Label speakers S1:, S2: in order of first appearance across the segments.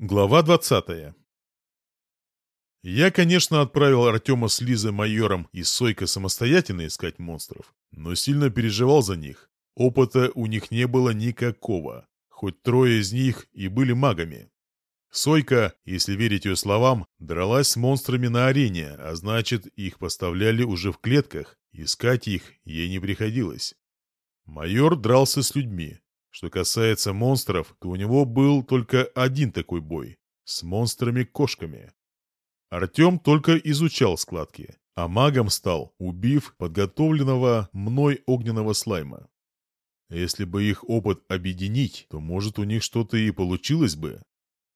S1: Глава 20 Я, конечно, отправил Артема с Лизой майором и Сойко самостоятельно искать монстров, но сильно переживал за них. Опыта у них не было никакого, хоть трое из них и были магами. Сойка, если верить ее словам, дралась с монстрами на арене, а значит, их поставляли уже в клетках, искать их ей не приходилось. Майор дрался с людьми, что касается монстров, то у него был только один такой бой. С монстрами-кошками. Артем только изучал складки, а магом стал, убив подготовленного мной огненного слайма. Если бы их опыт объединить, то, может, у них что-то и получилось бы.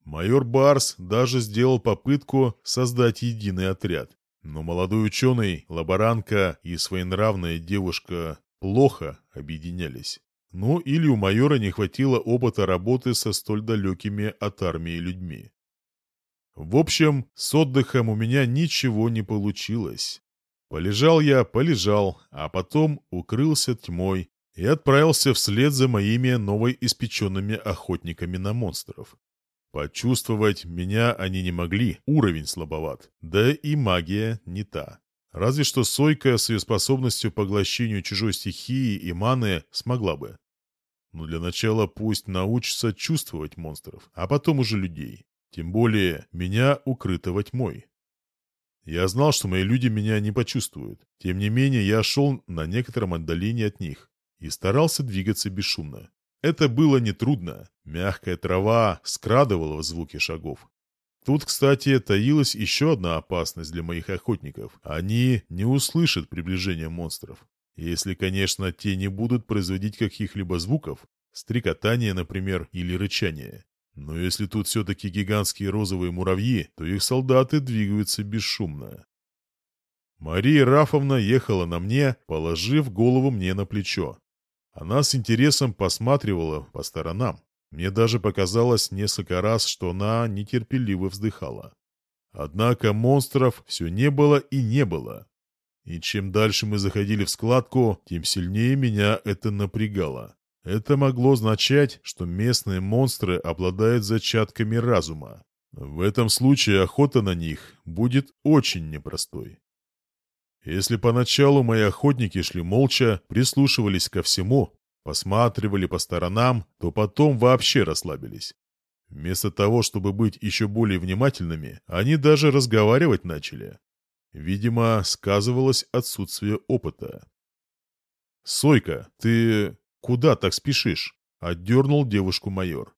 S1: Майор Барс даже сделал попытку создать единый отряд. Но молодой ученый, лаборантка и своенравная девушка плохо объединялись. Но или у майора не хватило опыта работы со столь далекими от армии людьми. В общем, с отдыхом у меня ничего не получилось. Полежал я, полежал, а потом укрылся тьмой и отправился вслед за моими новоиспеченными охотниками на монстров. Почувствовать меня они не могли, уровень слабоват, да и магия не та. Разве что Сойка с ее способностью к поглощению чужой стихии и маны смогла бы. Но для начала пусть научится чувствовать монстров, а потом уже людей. Тем более, меня укрыто во тьмой. Я знал, что мои люди меня не почувствуют. Тем не менее, я шел на некотором отдалении от них и старался двигаться бесшумно. Это было нетрудно. Мягкая трава скрадывала в звуке шагов. Тут, кстати, таилась еще одна опасность для моих охотников. Они не услышат приближения монстров. Если, конечно, те не будут производить каких-либо звуков, стрекотания, например, или рычания. Но если тут все-таки гигантские розовые муравьи, то их солдаты двигаются бесшумно. Мария Рафовна ехала на мне, положив голову мне на плечо. Она с интересом посматривала по сторонам. Мне даже показалось несколько раз, что она нетерпеливо вздыхала. Однако монстров все не было и не было. И чем дальше мы заходили в складку, тем сильнее меня это напрягало. Это могло означать, что местные монстры обладают зачатками разума. В этом случае охота на них будет очень непростой. Если поначалу мои охотники шли молча, прислушивались ко всему, посматривали по сторонам, то потом вообще расслабились. Вместо того, чтобы быть еще более внимательными, они даже разговаривать начали. Видимо, сказывалось отсутствие опыта. «Сойка, ты куда так спешишь?» — отдернул девушку майор.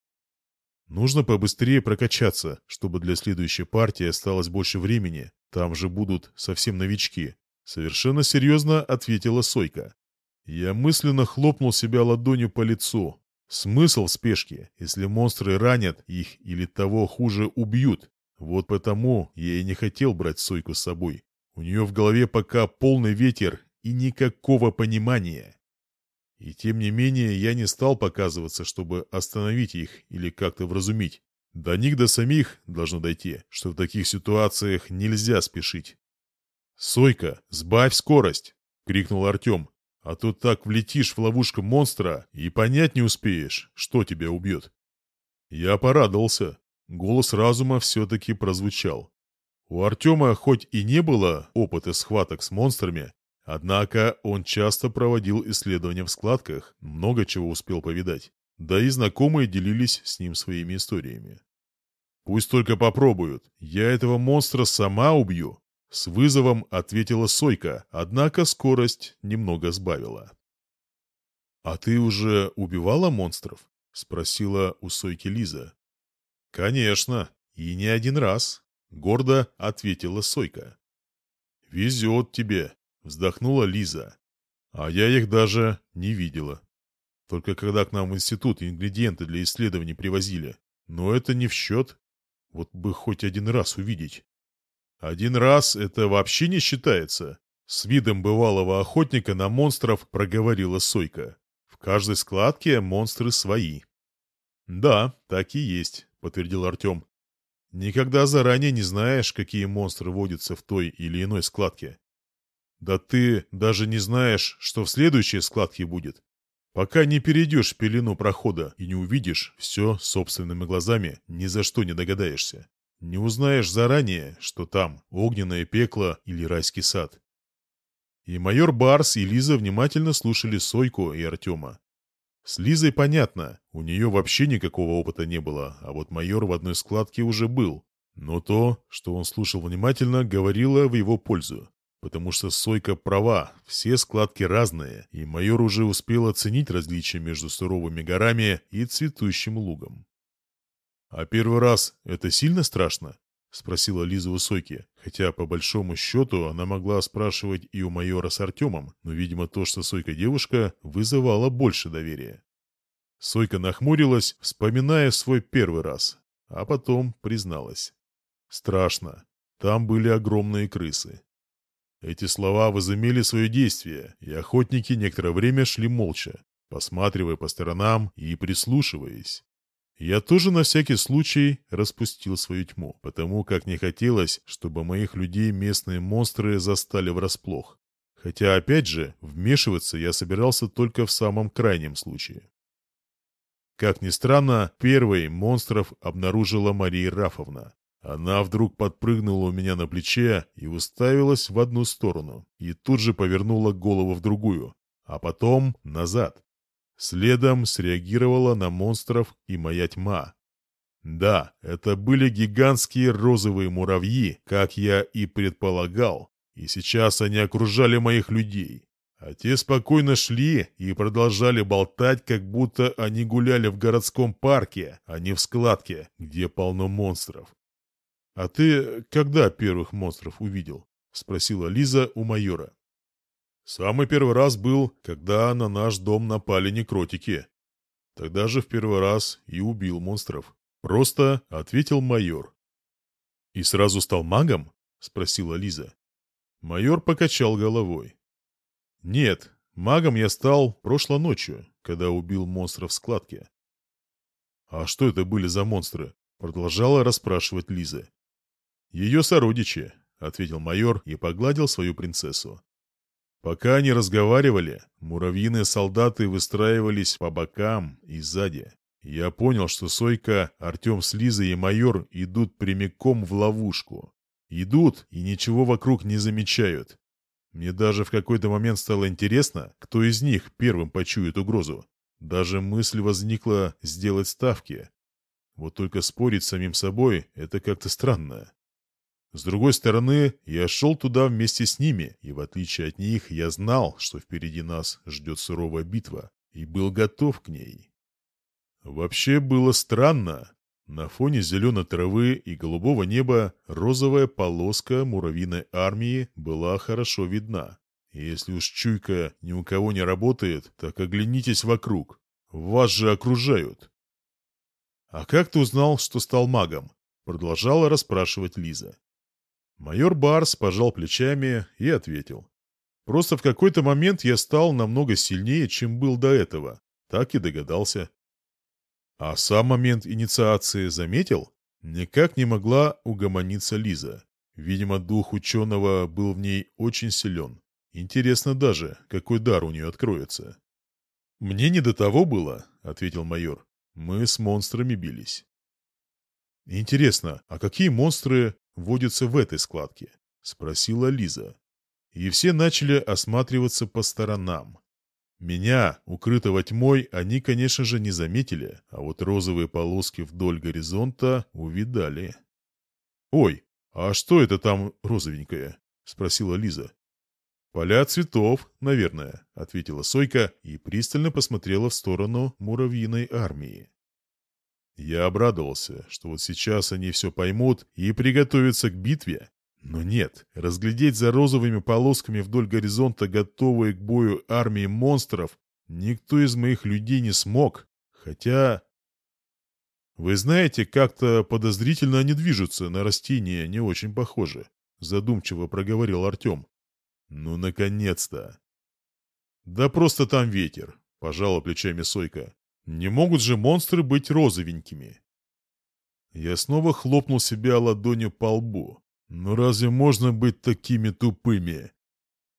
S1: «Нужно побыстрее прокачаться, чтобы для следующей партии осталось больше времени. Там же будут совсем новички», — совершенно серьезно ответила Сойка. Я мысленно хлопнул себя ладонью по лицу. Смысл спешки, если монстры ранят их или того хуже убьют, вот потому я и не хотел брать Сойку с собой. У нее в голове пока полный ветер и никакого понимания. И тем не менее я не стал показываться, чтобы остановить их или как-то вразумить. До них до самих должно дойти, что в таких ситуациях нельзя спешить. «Сойка, сбавь скорость!» — крикнул Артем. «А то так влетишь в ловушку монстра и понять не успеешь, что тебя убьет». Я порадовался. Голос разума все-таки прозвучал. У Артема хоть и не было опыта схваток с монстрами, однако он часто проводил исследования в складках, много чего успел повидать, да и знакомые делились с ним своими историями. «Пусть только попробуют, я этого монстра сама убью», — с вызовом ответила Сойка, однако скорость немного сбавила. «А ты уже убивала монстров?» — спросила у Сойки Лиза. «Конечно, и не один раз», — гордо ответила Сойка. «Везет тебе», — вздохнула Лиза. «А я их даже не видела. Только когда к нам в институт ингредиенты для исследований привозили. Но это не в счет. Вот бы хоть один раз увидеть». «Один раз это вообще не считается», — с видом бывалого охотника на монстров проговорила Сойка. «В каждой складке монстры свои». «Да, так и есть подтвердил Артем. Никогда заранее не знаешь, какие монстры водятся в той или иной складке. Да ты даже не знаешь, что в следующей складке будет, пока не перейдешь пелену прохода и не увидишь все собственными глазами, ни за что не догадаешься. Не узнаешь заранее, что там огненное пекло или райский сад. И майор Барс и Лиза внимательно слушали Сойку и Артема. С Лизой понятно, у нее вообще никакого опыта не было, а вот майор в одной складке уже был. Но то, что он слушал внимательно, говорило в его пользу. Потому что Сойка права, все складки разные, и майор уже успел оценить различия между суровыми горами и цветущим лугом. «А первый раз это сильно страшно?» — спросила Лиза Высокий, хотя, по большому счету, она могла спрашивать и у майора с Артемом, но, видимо, то, что Сойка девушка, вызывало больше доверия. Сойка нахмурилась, вспоминая свой первый раз, а потом призналась. «Страшно. Там были огромные крысы». Эти слова возымели свое действие, и охотники некоторое время шли молча, посматривая по сторонам и прислушиваясь. Я тоже на всякий случай распустил свою тьму, потому как не хотелось, чтобы моих людей местные монстры застали врасплох. Хотя, опять же, вмешиваться я собирался только в самом крайнем случае. Как ни странно, первой монстров обнаружила Мария Рафовна. Она вдруг подпрыгнула у меня на плече и уставилась в одну сторону, и тут же повернула голову в другую, а потом назад, Следом среагировала на монстров и моя тьма. Да, это были гигантские розовые муравьи, как я и предполагал, и сейчас они окружали моих людей. А те спокойно шли и продолжали болтать, как будто они гуляли в городском парке, а не в складке, где полно монстров. «А ты когда первых монстров увидел?» — спросила Лиза у майора. Самый первый раз был, когда на наш дом напали некротики. Тогда же в первый раз и убил монстров. Просто ответил майор. «И сразу стал магом?» — спросила Лиза. Майор покачал головой. «Нет, магом я стал прошлой ночью, когда убил монстров в складке». «А что это были за монстры?» — продолжала расспрашивать Лиза. «Ее сородичи», — ответил майор и погладил свою принцессу. Пока они разговаривали, муравьиные солдаты выстраивались по бокам и сзади. Я понял, что Сойка, Артем с Лизой и майор идут прямиком в ловушку. Идут и ничего вокруг не замечают. Мне даже в какой-то момент стало интересно, кто из них первым почует угрозу. Даже мысль возникла сделать ставки. Вот только спорить с самим собой — это как-то странно. С другой стороны, я шел туда вместе с ними, и в отличие от них я знал, что впереди нас ждет суровая битва, и был готов к ней. Вообще было странно. На фоне зеленой травы и голубого неба розовая полоска муравьиной армии была хорошо видна. Если уж чуйка ни у кого не работает, так оглянитесь вокруг. Вас же окружают. «А как ты узнал, что стал магом?» — продолжала расспрашивать Лиза. Майор Барс пожал плечами и ответил. «Просто в какой-то момент я стал намного сильнее, чем был до этого. Так и догадался». А сам момент инициации заметил? Никак не могла угомониться Лиза. Видимо, дух ученого был в ней очень силен. Интересно даже, какой дар у нее откроется. «Мне не до того было», — ответил майор. «Мы с монстрами бились». «Интересно, а какие монстры водятся в этой складке?» — спросила Лиза. И все начали осматриваться по сторонам. Меня, укрытого тьмой, они, конечно же, не заметили, а вот розовые полоски вдоль горизонта увидали. «Ой, а что это там розовенькое?» — спросила Лиза. «Поля цветов, наверное», — ответила Сойка и пристально посмотрела в сторону муравьиной армии. Я обрадовался, что вот сейчас они все поймут и приготовятся к битве. Но нет, разглядеть за розовыми полосками вдоль горизонта готовые к бою армии монстров никто из моих людей не смог. Хотя... Вы знаете, как-то подозрительно они движутся, на растения не очень похожи, задумчиво проговорил Артем. Ну, наконец-то! Да просто там ветер, пожала плечами Сойка. Не могут же монстры быть розовенькими. Я снова хлопнул себя ладонью по лбу. Но разве можно быть такими тупыми?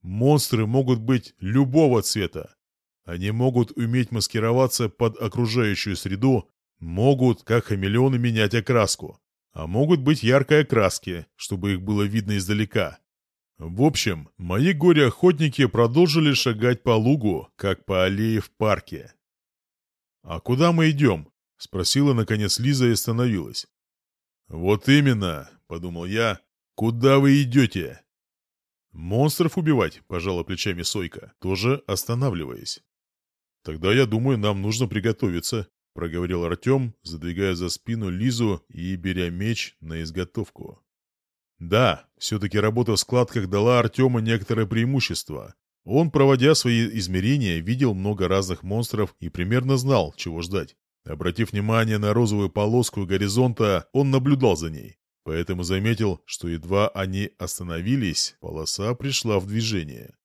S1: Монстры могут быть любого цвета. Они могут уметь маскироваться под окружающую среду, могут, как хамелеоны, менять окраску. А могут быть яркой окраски, чтобы их было видно издалека. В общем, мои горе-охотники продолжили шагать по лугу, как по аллее в парке. «А куда мы идем?» — спросила, наконец, Лиза и остановилась. «Вот именно!» — подумал я. «Куда вы идете?» «Монстров убивать», — пожала плечами Сойка, тоже останавливаясь. «Тогда, я думаю, нам нужно приготовиться», — проговорил Артем, задвигая за спину Лизу и беря меч на изготовку. Да, все-таки работа в складках дала Артему некоторое преимущество. Он, проводя свои измерения, видел много разных монстров и примерно знал, чего ждать. Обратив внимание на розовую полоску горизонта, он наблюдал за ней. Поэтому заметил, что едва они остановились, полоса пришла в движение.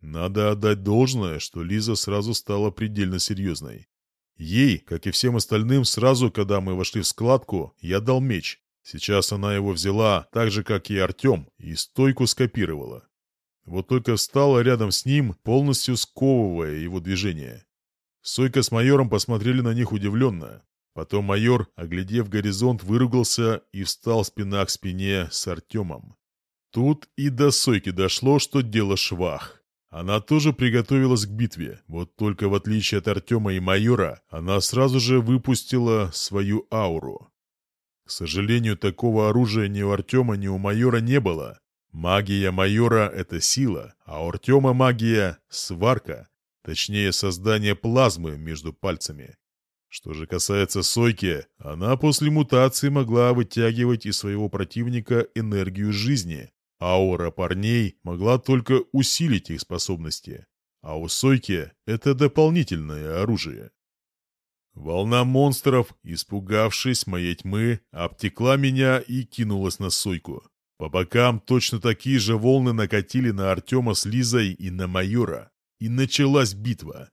S1: Надо отдать должное, что Лиза сразу стала предельно серьезной. Ей, как и всем остальным, сразу, когда мы вошли в складку, я дал меч. Сейчас она его взяла, так же, как и Артем, и стойку скопировала. Вот только встала рядом с ним, полностью сковывая его движение. Сойка с майором посмотрели на них удивленно. Потом майор, оглядев горизонт, выругался и встал спина к спине с Артемом. Тут и до Сойки дошло, что дело швах. Она тоже приготовилась к битве, вот только в отличие от Артема и майора, она сразу же выпустила свою ауру. К сожалению, такого оружия ни у Артема, ни у майора не было, Магия майора — это сила, а у Артема магия — сварка, точнее создание плазмы между пальцами. Что же касается Сойки, она после мутации могла вытягивать из своего противника энергию жизни. Аура парней могла только усилить их способности. А у Сойки это дополнительное оружие. Волна монстров, испугавшись моей тьмы, обтекла меня и кинулась на Сойку. По бокам точно такие же волны накатили на Артема с Лизой и на майора. И началась битва.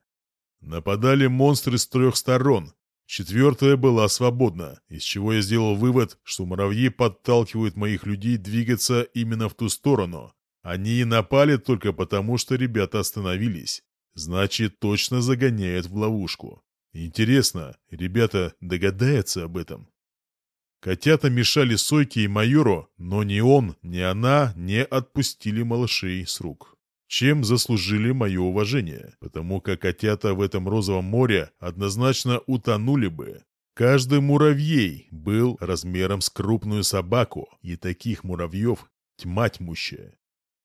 S1: Нападали монстры с трех сторон. Четвертая была свободна, из чего я сделал вывод, что муравьи подталкивают моих людей двигаться именно в ту сторону. Они и напали только потому, что ребята остановились. Значит, точно загоняют в ловушку. Интересно, ребята догадаются об этом? Котята мешали Сойке и майору, но ни он, ни она не отпустили малышей с рук. Чем заслужили мое уважение, потому как котята в этом розовом море однозначно утонули бы. Каждый муравьей был размером с крупную собаку, и таких муравьев тьма тьмущая.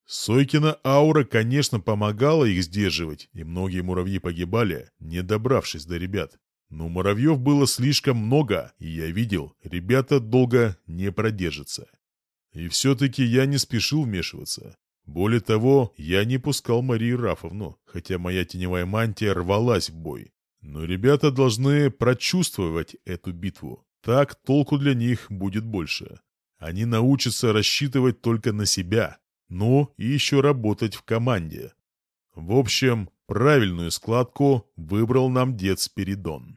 S1: Сойкина аура, конечно, помогала их сдерживать, и многие муравьи погибали, не добравшись до ребят. Но муравьев было слишком много, и я видел, ребята долго не продержатся. И все-таки я не спешил вмешиваться. Более того, я не пускал Марию Рафовну, хотя моя теневая мантия рвалась в бой. Но ребята должны прочувствовать эту битву. Так толку для них будет больше. Они научатся рассчитывать только на себя, но и еще работать в команде. В общем, правильную складку выбрал нам дед Спиридон.